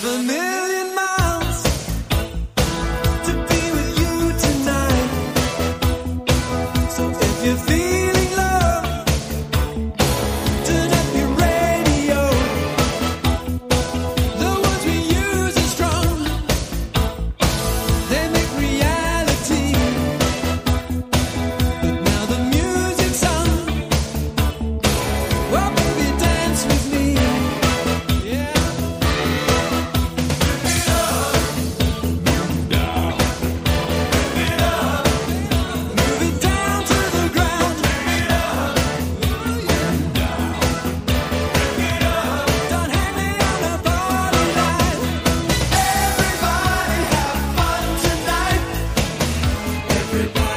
The. Everybody